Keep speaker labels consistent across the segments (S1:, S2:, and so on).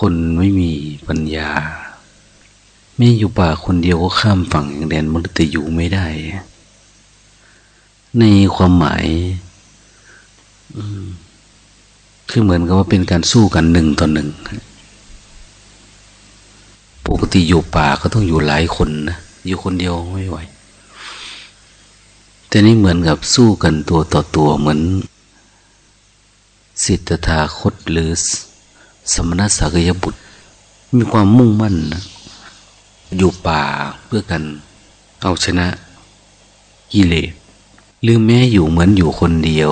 S1: คนไม่มีปัญญา ไม่อยู่ป่าคนเดียวก็ข้ามฝั่งอย่างแดนมฤตยูไม่ได้ ในความหมายคือเหมือนกับว่าเป็นการสู้กันหนึ่งต่อหนึ่ง ปกติอยู่ป่าก็ต้องอยู่หลายคนนะ อยู่คนเดียวไม่ไหว แต่นี่เหมือนกับสู้กันตัวต่อตัวเหมือน สิทธาคตหรือ สมณสักยบุตร มีความมุ่งมั่นนะอยู่ป่าเพื่อกันเอาชนะกิเลสหรือแม้อยู่เหมือนอยู่คนเดียว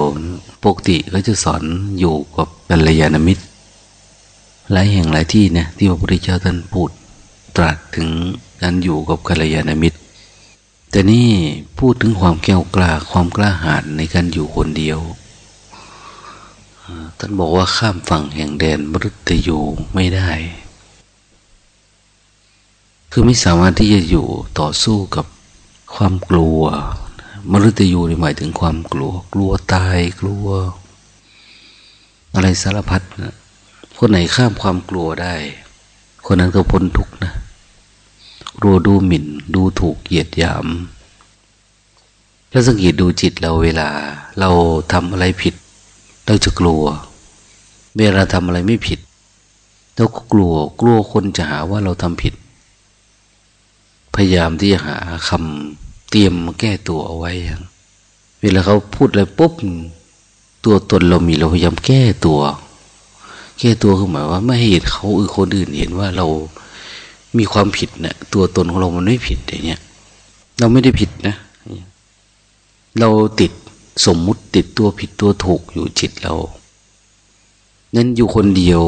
S1: ปกติก็จะสอนอยู่กับกัลยาณมิตร หลายแห่งหลายที่เนี่ยที่พระพุทธเจ้าท่านพูดตรัสถึงการอยู่กับกัลยาณมิตร แต่นี่พูดถึงความแก้วกล้าความกล้าหาญในการอยู่คนเดียว ท่านบอกว่าข้ามฝั่งแห่งแดนมฤตยูไม่ได้ คือไม่สามารถที่จะอยู่ต่อสู้กับความกลัว มฤตยูหมายถึงความกลัว กลัวตายกลัว อะไรสารพัดนะคนไหนข้ามความกลัวได้ คนนั้นก็พ้นทุกนะกลัวดูหมิ่น ดูถูกเหยียดหยามแล้วสังเกตดูจิตเราเวลา เราทำอะไรผิด เราจะกลัว เวลาทำอะไรไม่ผิดเราก็กลัว กลัวคนจะหาว่าเราทำผิด พยายามที่จะหาคำเตรียมมาแก้ตัวเอาไว้เวลาเขาพูดอะไรปุ๊บตัวตนเรามีเราพยายามแก้ตัว แก้ตัวคือหมายว่า ไม่ให้เขาอือคนอื่นเห็นว่าเรามีความผิดเนะี่ยตัวตนของเรามันไม่ผิดอย่างเงี้ย เราไม่ได้ผิดนะ เราติด สมมุติติดตัวผิดตัวถูกอยู่จิตเรา นั้นอยู่คนเดียว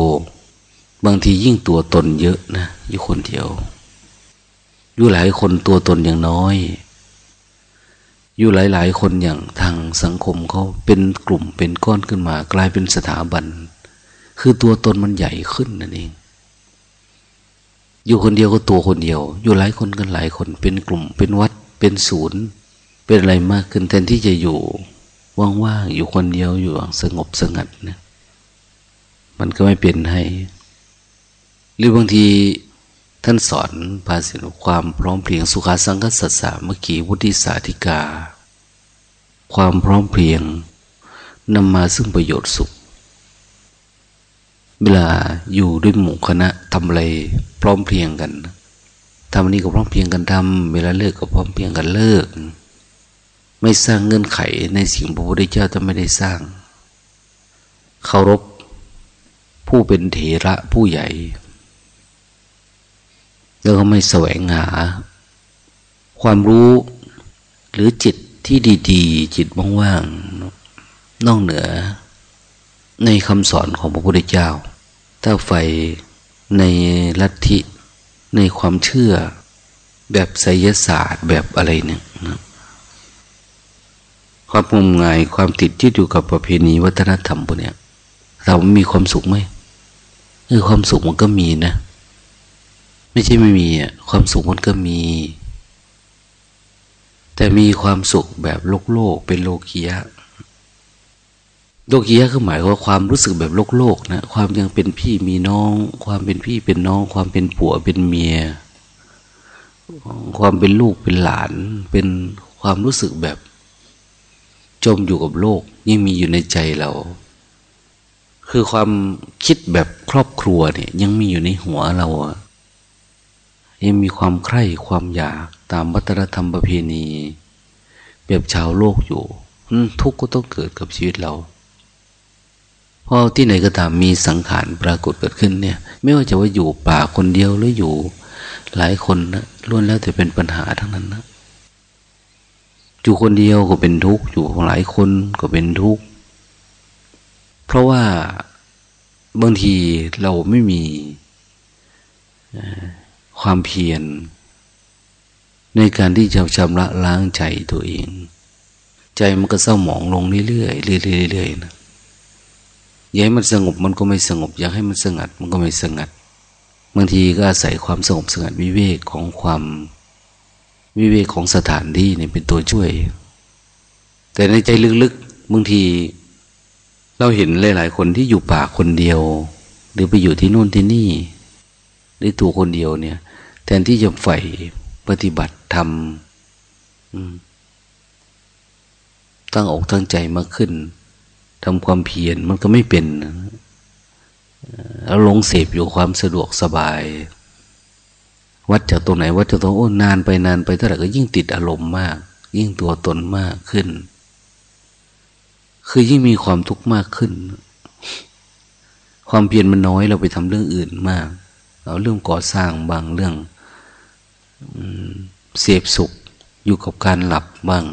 S1: บางทียิ่งตัวตนเยอะนะ อยู่คนเดียว อยู่หลายคนตัวตนอย่างน้อย อยู่หลาย ๆ คนอย่างทางสังคมเขาเป็นกลุ่มเป็นก้อนขึ้นมา กลายเป็นสถาบัน คือตัวตนมันใหญ่ขึ้นนั่นเอง อยู่คนเดียวก็ตัวคนเดียว อยู่หลายคนกันหลายคนเป็นกลุ่มเป็นวัดเป็นศูนย์เป็นอะไรมากขึ้นแทนที่จะอยู่ ว่างๆอยู่คนเดียวอยู่สงบสงัดนะมันก็ไม่เป็นให้ หรือบางทีท่านสอนภาษิตความพร้อมเพรียงสุขาสังกัสสะเมื่อกี้วุฒิสาธิกา ความพร้อมเพรียงนำมาซึ่งประโยชน์สุข เวลาอยู่ด้วยหมู่คณะทำอะไรพร้อมเพรียงกันทำนี้ก็พร้อมเพรียงกันทำเวลาเลิกก็พร้อมเพรียงกันเลิก ไม่สร้างเงื่อนไขในสิ่งพระพุทธเจ้าจะไม่ได้สร้าง เคารพผู้เป็นเถระผู้ใหญ่ แล้วก็ไม่แสวงหา ความรู้หรือจิตที่ดีๆ จิตว่างๆนอกเหนือ ในคำสอนของพระพุทธเจ้า ถ้าไฟในลัทธิในความเชื่อ แบบไสยศาสตร์แบบอะไรเนี่ยนะ ความงมงายความติดที่อยู่กับประเพณีวัฒนธรรมพวกนี้เรามีความสุขไหมเออความสุขมันก็มีนะ ไม่ใช่ไม่มีอะความสุขมันก็มี แต่มีความสุขแบบโลกโลกเป็นโลกียะโลกียะคือหมายว่าความรู้สึกแบบโลกโลกนะความยังเป็นพี่มีน้อง ความเป็นพี่เป็นน้อง ความเป็นผัวเป็นเมีย ความเป็นลูกเป็นหลาน เป็นความรู้สึกแบบ จมอยู่กับโลกยังมีอยู่ในใจเรา คือความคิดแบบครอบครัวเนี่ย ยังมีอยู่ในหัวเราอะยังมีความใคร่ความอยากตามวัฒนธรรมประเพณี แบบชาวโลกอยู่ทุกข์ก็ต้องเกิดกับชีวิตเราเพราะที่ไหนก็ตามมีสังขารปรากฏเกิดขึ้นเนี่ย ไม่ว่าจะว่าอยู่ป่าคนเดียวหรืออยู่ หลายคนนะล้วนแล้วแต่เป็นปัญหาทั้งนั้นนะ อยู่คนเดียวก็เป็นทุกข์อยู่หลายคนก็เป็นทุกข์เพราะว่าบางทีเราไม่มีความเพียร ในการที่จะชำระล้างใจตัวเอง ใจมันก็เศร้าหมองลงเรื่อยๆเรื่อยๆนะอยากให้มันสงบมันก็ไม่สงบ อยากให้มันสงัดมันก็ไม่สงัดบางทีก็อาศัยความสงบสงัดวิเวกของความ วิเวกของสถานที่นี่เป็นตัวช่วย แต่ในใจลึกๆบางทีเราเห็นหลาย ๆ คนที่อยู่ป่าคนเดียว หรือไปอยู่ที่นู่นที่นี่ได้ตัวคนเดียวเนี่ย แทนที่จะใฝ่ปฏิบัติธรรมตั้งอกตั้งใจมากขึ้นทำความเพียรมันก็ไม่เป็นแล้วลงเสพอยู่ความสะดวกสบาย วัดจากตรงไหน วัดจากตรงโอ้นานไปนานไปเท่าไหร่ก็ยิ่งติดอารมณ์มาก ยิ่งตัวตนมากขึ้น คือยิ่งมีความทุกข์มากขึ้น ความเพียรมันน้อยเราไปทำเรื่องอื่นมาก เอาเรื่องก่อสร้างบางเรื่องเสพสุขอยู่กับการหลับบ้าง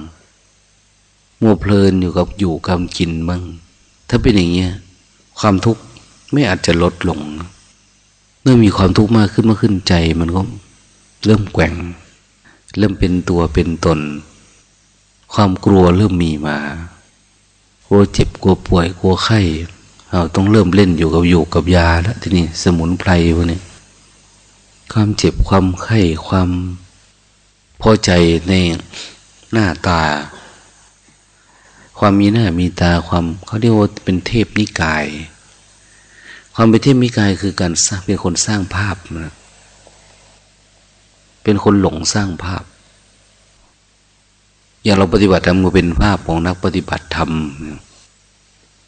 S1: มัวเพลินอยู่กับอยู่กับกินบ้าง ถ้าเป็นอย่างเงี้ยความทุกข์ไม่อาจจะลดลง เมื่อมีความทุกข์มากขึ้นมากขึ้นใจ มันก็ เริ่มแกว่ง เริ่มเป็นตัวเป็นตน ความกลัวเริ่มมีมากลัวเจ็บกลัวป่วยกลัวไข้เราต้องเริ่มเล่นอยู่กับอยู่กับยาแล้วทีนี้สมุนไพรพวกนี้ความเจ็บความไข้ความพอใจในหน้าตา ความมีหน้ามีตาความเขาเรียกว่าเป็นเทพนิกาย ความเป็นเทพนิกายคือการสร้างเป็นคนสร้างภาพนะ เป็นคนหลงสร้างภาพ อย่างเราปฏิบัติธรรมก็เป็นภาพของนักปฏิบัติธรรม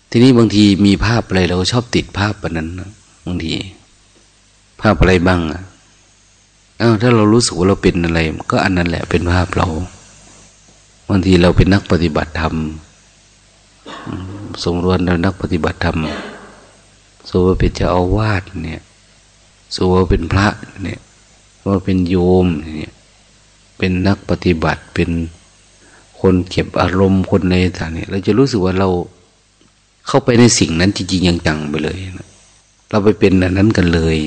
S1: ทีนี้บางทีมีภาพอะไรเราชอบติดภาพแบบนั้นบางที ภาพอะไรบ้างอะอ้าวถ้าเรารู้สึกว่าเราเป็นอะไร ก็อันนั้นแหละเป็นภาพเราบางทีเราเป็นนักปฏิบัติธรรมสมรวนเรานักปฏิบัติธรรมสมว่าเป็นเจ้าอาวาสเนี่ยสมว่าเป็นพระเนี่ย ว่าเป็นโยมเนี่ยเป็นนักปฏิบัติเป็นคนเก็บอารมณ์คนในต่างเนี่ยเราจะรู้สึกว่าเราเข้าไปในสิ่งนั้นจริงๆอยังจังไปเลยนะเราไปเป็นอันนั้นกันเลย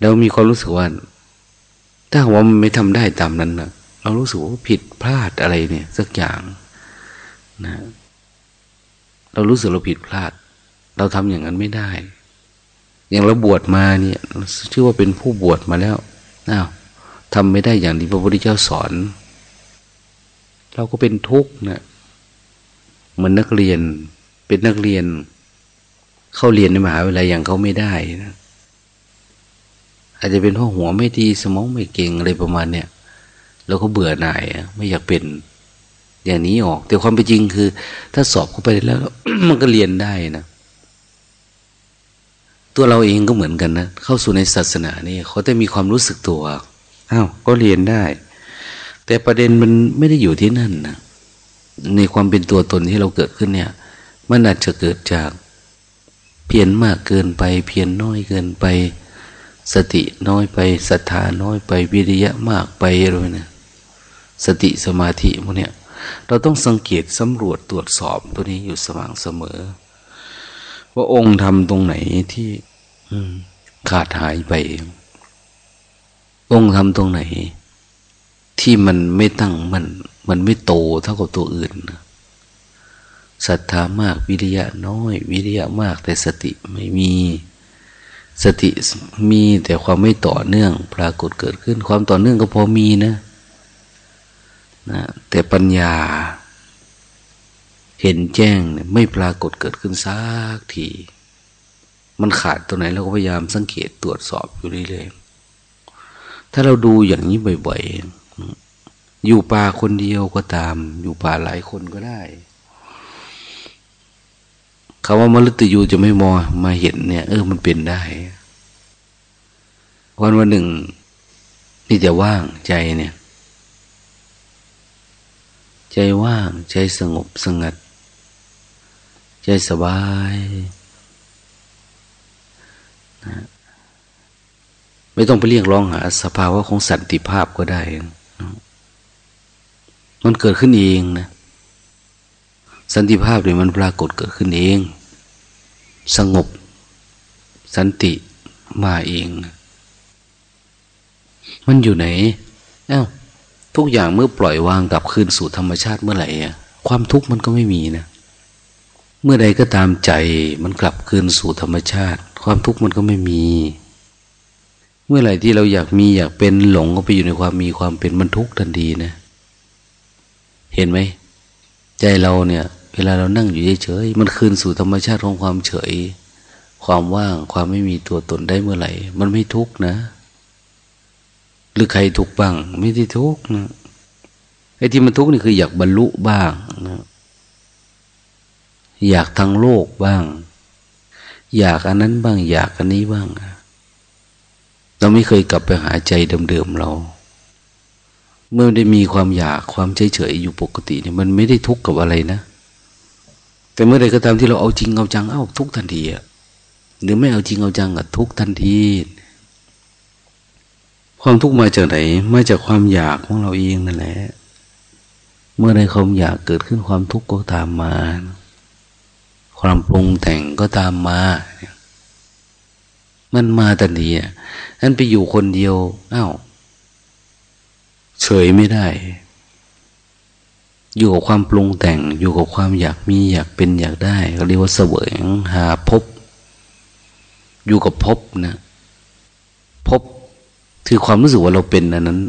S1: แล้วมีความรู้สึกว่า ถ้าว่ามันไม่ทำได้ตามนั้นนะเรารู้สึกว่าผิดพลาดอะไรเนี่ย สักอย่างนะ เรารู้สึกเราผิดพลาด เราทำอย่างนั้นไม่ได้ อย่างเราบวชมาเนี่ยชื่อว่าเป็นผู้บวชมาแล้วอ้าวทำไม่ได้อย่างที่พระพุทธเจ้าสอน เราก็เป็นทุกข์นะเหมือนนักเรียน เป็นนักเรียน เข้าเรียนในมหาวิทยาลัยอย่างเขาไม่ได้นะอาจจะเป็นเพราะหัวไม่ดีสมองไม่เก่งอะไรประมาณเนี้ยแล้วก็เบื่อหน่ายไม่อยากเป็นอย่างนี้ออก แต่ความเป็นจริงคือ ถ้าสอบเข้าไปแล้ว มันก็เรียนได้นะ ตัวเราเองก็เหมือนกันนะ เข้าสู่ในศาสนานี่เขาจะมีความรู้สึกตัวอ้าวก็เรียนได้ แต่ประเด็นมันไม่ได้อยู่ที่นั่นนะในความเป็นตัวตนที่เราเกิดขึ้นเนี่ย มันอาจจะเกิดจากเพียรมากเกินไป เพียนน้อยเกินไป สติน้อยไปศรัทธาน้อยไปวิริยะมากไปอะไรเนี่ยสติสมาธิพวกเนี้ยเราต้องสังเกตสำรวจตรวจสอบตัวนี้อยู่สม่ำเสมอ ว่าองค์ทำตรงไหนที่ขาดหายไป องค์ทำตรงไหน ที่มันไม่ตั้งมัน มันไม่โตเท่ากับตัวอื่นศรัทธามากวิริยะน้อย วิริยะมาก แต่สติไม่มี สติมีแต่ความไม่ต่อเนื่อง ปรากฏเกิดขึ้น ความต่อเนื่องก็พอมีนะนะแต่ปัญญา เห็นแจ้งเนี่ยไม่ปรากฏเกิดขึ้นสักที มันขาดตัวไหนเราก็พยายามสังเกตตรวจสอบอยู่เรื่อยๆ ถ้าเราดูอย่างนี้บ่อยๆ อยู่ป่าคนเดียวก็ตาม อยู่ป่าหลายคนก็ได้คำว่ามฤตยูจะไม่มอมาเห็นเนี่ย เออมันเป็นได้วันวันหนึ่งนี่จะว่างใจเนี่ย ใจว่างใจสงบสงัด ใจสบายนะไม่ต้องไปเรียกร้องหาสภาวะของสันติภาพก็ได้มันเกิดขึ้นเองนะ สันติภาพเนี่ยมันปรากฏเกิดขึ้นเอง สงบ สันติมาเอง มันอยู่ไหนอ้าวทุกอย่างเมื่อปล่อยวางกลับคืนสู่ธรรมชาติเมื่อไหร่ความทุกข์มันก็ไม่มีนะ เมื่อใดก็ตามใจมันกลับคืนสู่ธรรมชาติ ความทุกข์มันก็ไม่มี เมื่อไหร่ที่เราอยากมีอยากเป็นหลงก็ไปอยู่ในความมีความเป็นมันทุกข์ทันทีนะ เห็นไหมใจเราเนี่ย เวลาเรานั่งอยู่เฉยๆมันคืนสู่ธรรมชาติของความเฉยคความว่างความไม่มีตัวตนได้เมื่อไหร่ มันไม่ทุกข์นะ หรือใครทุกข์บ้าง ไม่ได้ทุกข์นะไอ้ที่มันทุกข์นี่คืออยากบรรลุบ้างนะ อยากทางโลกบ้าง อยากอันนั้นบ้าง อยากอันนี้บ้าง เราไม่เคยกลับไปหาใจเดิมๆเรา เมื่อได้มีความอยากความเฉยๆอยู่ปกติเนี่ยมันไม่ได้ทุกข์กับอะไรนะ แต่เมื่อใดก็ตามที่เราเอาจริงเอาจัง เอ้าทุกทันทีอะหรือไม่เอาจริงเอาจังอะทุกทันที ความทุกข์มาจากไหน มาจากความอยากของเราเองนั่นแหละ เมื่อใดความอยากเกิดขึ้นความทุกข์ก็ตามมา ความปรุงแต่งก็ตามมา มันมาทันทีอะนั้นไปอยู่คนเดียวอ้าวเฉยไม่ได้ อยู่กับความปรุงแต่ง อยู่กับความอยากมีอยากเป็นอยากได้เรียกว่าเสวยหาพบ อยู่กับพบนะพบคือความรู้สึกว่าเราเป็นอันนั้น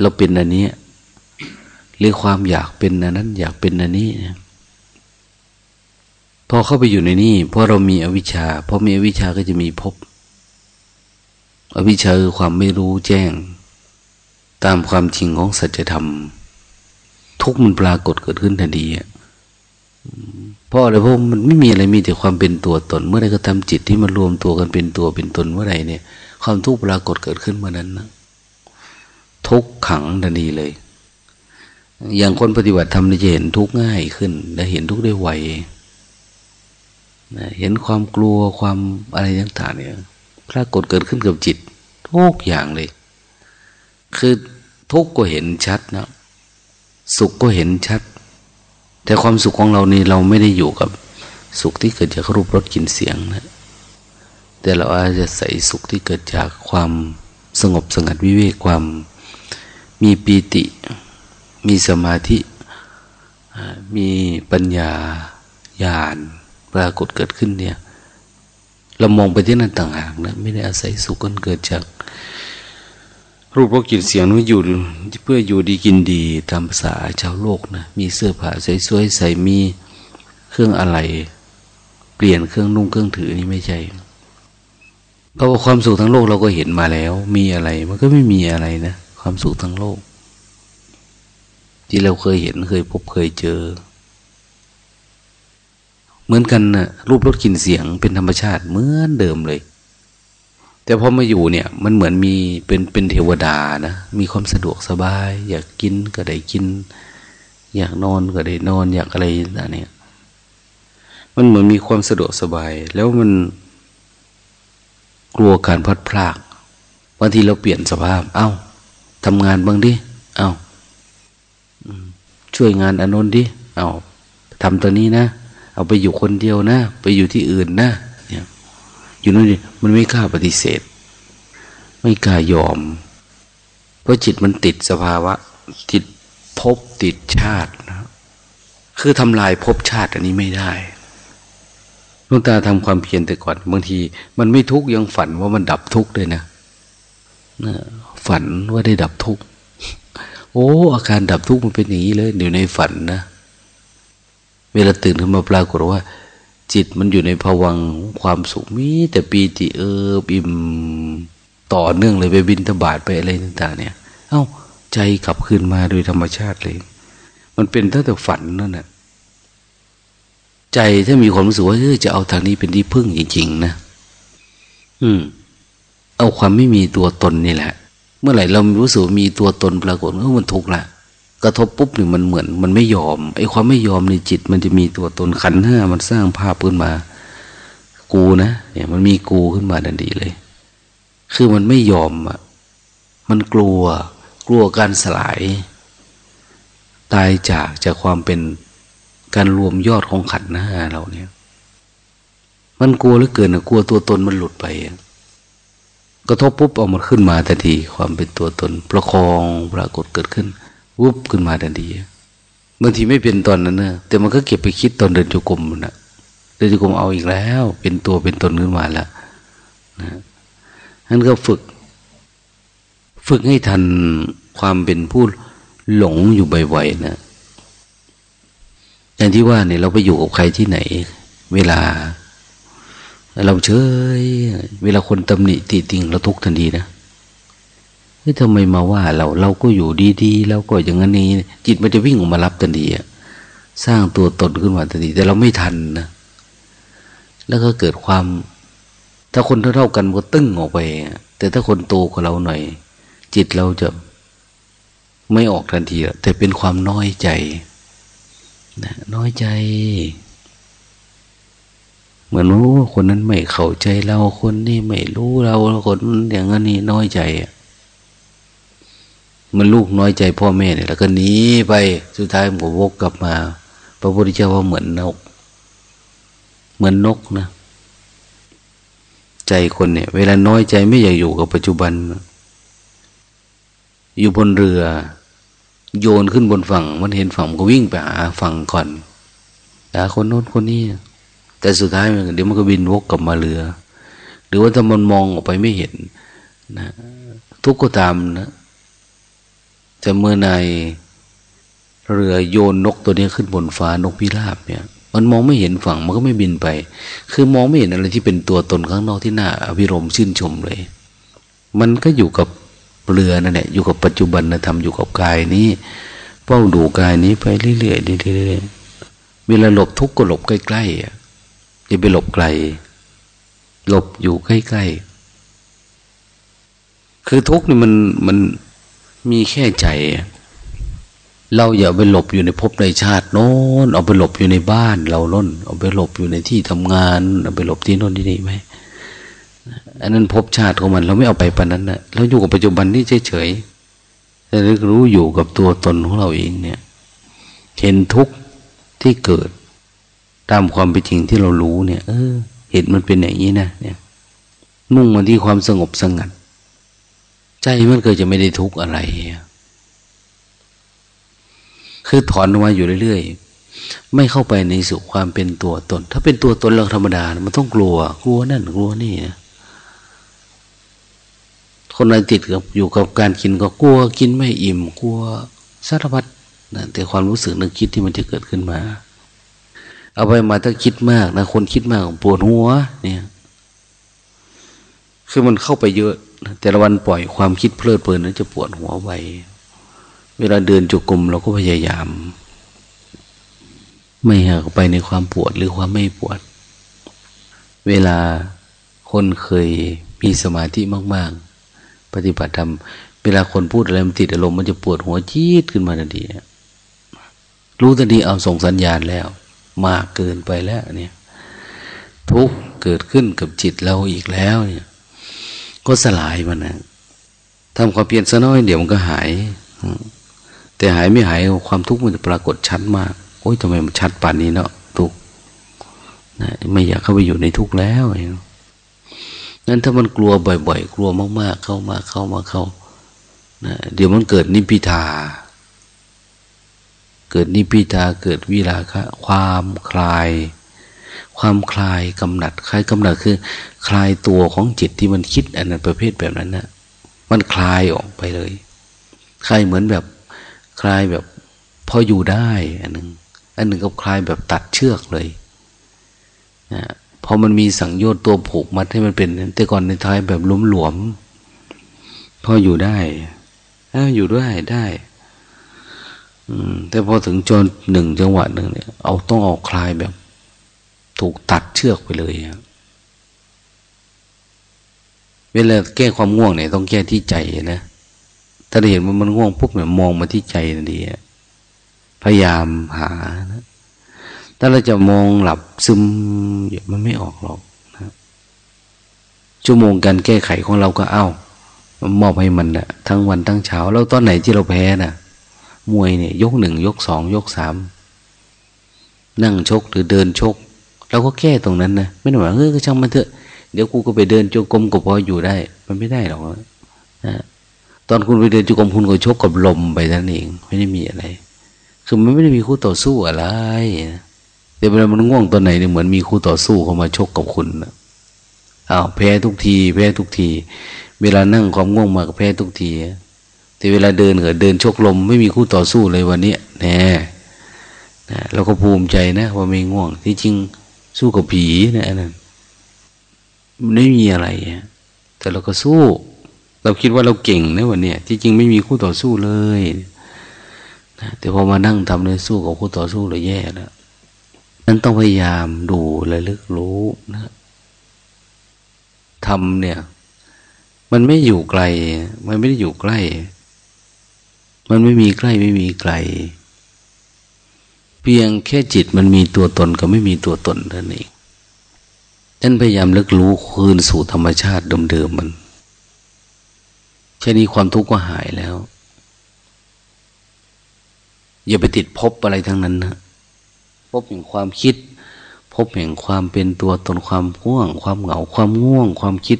S1: เราเป็นอันนี้หรือความอยากเป็นอันนั้น อยากเป็นอันนี้นะ พอเข้าไปอยู่ในนี้เพราะเรามีอวิชชาพอมีอวิชชาก็จะมีภพอวิชชาคือความไม่รู้แจ้ง ตามความจริงของสัจธรรม ทุกมันปรากฏเกิดขึ้นทันทีเพราะอะไรเพราะมันไม่มีอะไรมีแต่ความเป็นตัวตน เมื่อใดก็ทำจิตที่มันรวมตัวกันเป็นตัวเป็นตนเมื่อไรเนี่ย ความทุกข์ปรากฏเกิดขึ้นเมื่อนั้นนะทุกขังทันทีเลย อย่างคนปฏิบัติธรรมจะเห็นทุกข์ง่ายขึ้น และเห็นทุกข์ได้ไว เห็นความกลัวความอะไรต่างๆเนี่ยปรากฏเกิดขึ้นกับจิต ทุกอย่างเลย คือทุกก็เห็นชัดนะสุขก็เห็นชัด แต่ความสุขของเรานี่เราไม่ได้อยู่กับสุขที่เกิดจากรูปรสกลิ่นเสียงนะแต่เราอาจจะใส่สุขที่เกิดจากความสงบสงัดวิเวกความมีปีติ มีสมาธิ มีปัญญาญาณ ปรากฏเกิดขึ้นเนี่ย เรามองไปที่นั่นต่างหากนะไม่ได้อาศัยสุขกันเกิดจาก รูปรสกลิ่นเสียงนู้นอยู่เพื่ออยู่ดีกินดีตามภาษาชาวโลกนะมีเสื้อผ้าสวยๆใส่มีเครื่องอะไร เปลี่ยนเครื่องนุ่งเครื่องถือนี่ไม่ใช่เพราะว่าความสุขทั้งโลกเราก็เห็นมาแล้ว มีอะไร มันก็ไม่มีอะไรนะความสุขทั้งโลก ที่เราเคยเห็นเคยพบเคยเจอ เหมือนกันนะรูปรสกลิ่นเสียงเป็นธรรมชาติเหมือนเดิมเลย แต่พอมาอยู่เนี่ย มันเหมือนมีเป็นเป็นเทวดานะมีความสะดวกสบาย อยากกินก็ได้กิน อยากนอนก็ได้นอน อยากอะไรต่างเนี่ยมันเหมือนมีความสะดวกสบาย แล้วมันกลัวการพัดพลากบางทีเราเปลี่ยนสภาพ เอา้าทำงานบ้างดิ เอา้าช่วยงานอนนท์ดิ เอา้าทำตัวนี้นะ เอาไปอยู่คนเดียวนะ ไปอยู่ที่อื่นนะเนี่ยอยู่นู่นมันไม่กล้าปฏิเสธ ไม่กล้ายอม เพราะจิตมันติดสภาวะ ติดภพติดชาตินะคือทำลายภพชาติอันนี้ไม่ได้ลุงตาทำความเพียรแต่ก่อนบางที มันไม่ทุกข์ยังฝันว่ามันดับทุกข์เลยนะฝันว่าได้ดับทุกข์โอ้ อาการดับทุกข์มันเป็นอย่างนี้เลยอยู่ในฝันนะ เวลาตื่นขึ้นมาปรากฏว่า จิตมันอยู่ในภวังความสุขมีแต่ปีติเออบิ่มต่อเนื่องเลยไปบินตบาดไปอะไรต่างๆเนี่ย เอ้าใจกลับคืนมาโดยธรรมชาติเลย มันเป็นตั้งแต่ฝันนั่นแหละใจถ้ามีความรู้สึกว่าเออจะเอาทางนี้เป็นที่พึ่งจริงๆนะอืม เอาความไม่มีตัวตนนี่แหละ เมื่อไหร่เรารู้สึกมีตัวตนปรากฏว่ามันทุกข์ละ ระทบปุ๊บหนึ่งมันเหมือน มันไม่ยอมไอ้ความไม่ยอมในจิต มันจะมีตัวตนขันห้ามันสร้างภาพขึ้นมา กูนะเนี่ยมันมีกูขึ้นมาดันดีเลย คือมันไม่ยอมอะมันกลัว กลัวการสลาย ตายจากจากความเป็นการรวมยอดของขันห้าเราเนี่ย มันกลัวเหลือเกินนะกลัวตัวตนมันหลุดไปกระทบปุ๊บเอามันขึ้นมาทันทีความเป็นตัวตน ประคองปรากฏเกิดขึ้น วุบขึ้นมาทันทีบางทีไม่เป็นตอนนั้นนะแต่มันก็เก็บไปคิดตอนเดินจุกรมนะเดินจุกรมเอาอีกแล้ว เป็นตัวเป็นตนขึ้นมาแล้วนะนั้นก็ฝึก ฝึกให้ทันความเป็นผู้หลงอยู่บ่อยๆนะอย่างที่ว่าเนี่ยเราไปอยู่กับใครที่ไหน เวลา เราเฉย เวลาคนตำหนิติติงเราทุกทันทีนะเฮ้ยทำไมมาว่าเราเราก็อยู่ดีๆเราก็อย่างนี้จิตมันจะวิ่งออกมารับทันทีอะสร้างตัวตนขึ้นมาทันที แต่เราไม่ทันนะแล้วก็เกิดความ ถ้าคนเท่าๆกันก็ตึ้งออกไป แต่ถ้าคนโตกว่าเราหน่อย จิตเราจะไม่ออกทันทีแต่เป็นความน้อยใจนะน้อยใจ เหมือนว่าคนนั้นไม่เข้าใจเราคนนี้ไม่รู้เราคนอย่างนี้น้อยใจ มันลูกน้อยใจพ่อแม่เนี่ยแล้วก็หนีไปสุดท้ายมันก็วกกลับมา พระพุทธเจ้าว่าเหมือนนก เหมือนนกนะ ใจคนเนี่ย เวลาน้อยใจไม่อยากอยู่กับปัจจุบัน อยู่บนเรือ โยนขึ้นบนฝั่ง มันเห็นฝั่งก็วิ่งไปหาฝั่งก่อนหาคนโน้นคนนี้แต่สุดท้ายเดี๋ยวมันก็บินวกกลับมาเรือ หรือว่าถ้ามันมองออกไปไม่เห็นนะทุกข์ก็ตามนะ แต่เมื่อนเรือโยนนกตัวนี้ขึ้นบนฟ้านกพิราบเนี่ย มันมองไม่เห็นฝั่งมันก็ไม่บินไป คือมองไม่เห็นอะไรที่เป็นตัวตนข้างนอกที่น่าอภิรมชื่นชมเลย มันก็อยู่กับเรือนั่นแหละอยู่กับปัจจุบันนะทำอยู่กับกายนี้เป้าดูกายนี้ไปเรื่อยๆเรื่อยๆเวลาหลบทุกข์ก็หลบใกล้ๆอะอย่าไปหลบไกล หลบอยู่ใกล้ๆคือทุกข์นี่มันมัน มีแค่ใจ เราอย่าไปหลบอยู่ในภพในชาติโน้น เอาไปหลบอยู่ในบ้านเราล้น เอาไปหลบอยู่ในที่ทำงาน เอาไปหลบที่โน้นที่นี่ไหมอันนั้นภพชาติของมัน เราไม่เอาไปปานนั้นนะเราอยู่กับปัจจุบันนี่เฉยๆแต่รู้อยู่กับตัวตนของเราเองเนี่ย เห็นทุกข์ที่เกิด ตามความเป็นจริงที่เรารู้เนี่ย เออ เห็นมันเป็นอย่างนี้นะเนี่ย มุ่งมาที่ความสงบสงัด ใจมันเกิดจะไม่ได้ทุกข์อะไร คือถอนออกมาอยู่เรื่อยๆ ไม่เข้าไปในสู่ความเป็นตัวตน ถ้าเป็นตัวตนเราธรรมดา มันต้องกลัว กลัวนั่นกลัวนี่นะคนไหนติดกับอยู่กับการกินก็กลัวกินไม่อิ่ม กลัวสารพัดนะแต่ความรู้สึกนึกคิดที่มันจะเกิดขึ้นมา เอาไปมาถ้าคิดมากนะคนคิดมากปวดหัว เนี่ย คือมันเข้าไปเยอะ แต่ละวันปล่อยความคิดเพลิดเพลินนั้นจะปวดหัวไวเวลาเดินจุกรมเราก็พยายาม ไม่หักไปในความปวดหรือความไม่ปวด เวลาคนเคยมีสมาธิมากๆ ปฏิบัติธรรมเวลาคนพูดอะไรมันติดอารมณ์มันจะปวดหัวจี๊ดขึ้นมาทันทีรู้ทันทีเอาส่งสัญญาณแล้ว มากเกินไปแล้วเนี่ย ทุกเกิดขึ้นกับจิตเราอีกแล้วเนี่ย ก็สลายมันนะทำความเปลี่ยนซะน้อยเดี๋ยวมันก็หาย แต่หายไม่หายความทุกข์มันจะปรากฏชัดมาก โอ้ยทำไมมันชัดป่านนี้เนาะทุกนะไม่อยากเข้าไปอยู่ในทุกข์แล้วนั้นถ้ามันกลัวบ่อย ๆ กลัวมากๆ เข้ามาเข้ามาเข้านะเดี๋ยวมันเกิดนิพิทา เกิดนิพิทาเกิดวิราคะ ความคลาย ความคลายกำหนัดคลายกำหนัดคือ คลายตัวของจิตที่มันคิดอันนั้นประเภทแบบนั้นนะมันคลายออกไปเลยคลายเหมือนแบบคลายแบบพออยู่ได้อันหนึ่งอันหนึ่งก็คลายแบบตัดเชือกเลยนะพอมันมีสังโยชน์ตัวผูกมัดให้มันเป็น แต่ก่อนในท้ายแบบล้มหลวมพออยู่ได้อยู่ด้วยได้แต่พอถึงจนหนึ่งจังหวะหนึ่งเนี่ยเอาต้องออกคลายแบบ ถูกตัดเชือกไปเลยเวลาแก้ความง่วงเนี่ยต้องแก้ที่ใจนะถ้าเห็นว่ามันง่วงปุ๊บเนี่ยมองมาที่ใจนั่นดีพยายามหานะถ้าเราจะมองหลับซึมมันไม่ออกหรอกนะชั่วโมงการแก้ไขของเราก็เอา้ามอบให้มันนะทั้งวันทั้งเช้า แล้วตอนไหนที่เราแพ้นะ่ะ มวยเนี่ย ยกหนึ่งยกสองยกสามนั่งชกหรือเดินชก เราก็แก้ตรงนั้นนะไม่ได้ว่าเฮ้ยก็ช่างมันเถอะเดี๋ยวกูก็ไปเดินจงกรมก็พออยู่ได้ มันไม่ได้หรอกนะตอนคุณไปเดินจงกรมคุณก็ชกกับลมไปนั่นเอง ไม่ได้มีอะไร คือมันไม่ได้มีคู่ต่อสู้อะไรแต่เวลามันง่วงตอนไหนเนี่ยเหมือนมีคู่ต่อสู้เข้ามาชกกับคุณอ้าวแพ้ทุกที แพ้ทุกที เวลานั่งความง่วงมาก็แพ้ทุกทีแต่เวลาเดินเกิดเดินชกลม ไม่มีคู่ต่อสู้เลยวันนี้แน่เราก็ภูมิใจนะว่าไม่ง่วงที่จริง สู้กับผีนะนั่นมันไม่มีอะไรแต่เราก็สู้ เราคิดว่าเราเก่งนะวันเนี้ยที่จริงไม่มีคู่ต่อสู้เลยนะแต่พอมานั่งทำเลยสู้กับคู่ต่อสู้เลยแย่แล้วนั้นต้องพยายามดูและลึกรู้นะทำเนี่ย มันไม่อยู่ไกล มันไม่ได้อยู่ใกล้ มันไม่มีใกล้ไม่มีไกล พียงแค่จิตมันมีตัวตนกับไม่มีตัวตนเท่านั้นเองท่านพยายามลึกรู้คืนสู่ธรรมชาติเดิมๆมันแค่นี้ความทุกข์ก็หายแล้ว อย่าไปติดพบอะไรทั้งนั้นนะพบแห่งความคิด พบแห่งความเป็นตัวตนความง่วง ความเหงาความง่วง ความคิด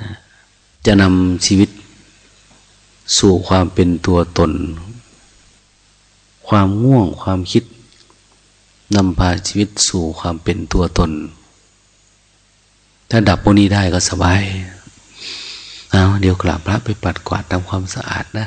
S1: นะจะนำชีวิต สู่ความเป็นตัวตนความง่วงความคิด นำพาชีวิตสู่ความเป็นตัวตน ถ้าดับพวกนี้ได้ก็สบาย เอาเดี๋ยวกลับพระไปปัดกวาดทำความสะอาดนะ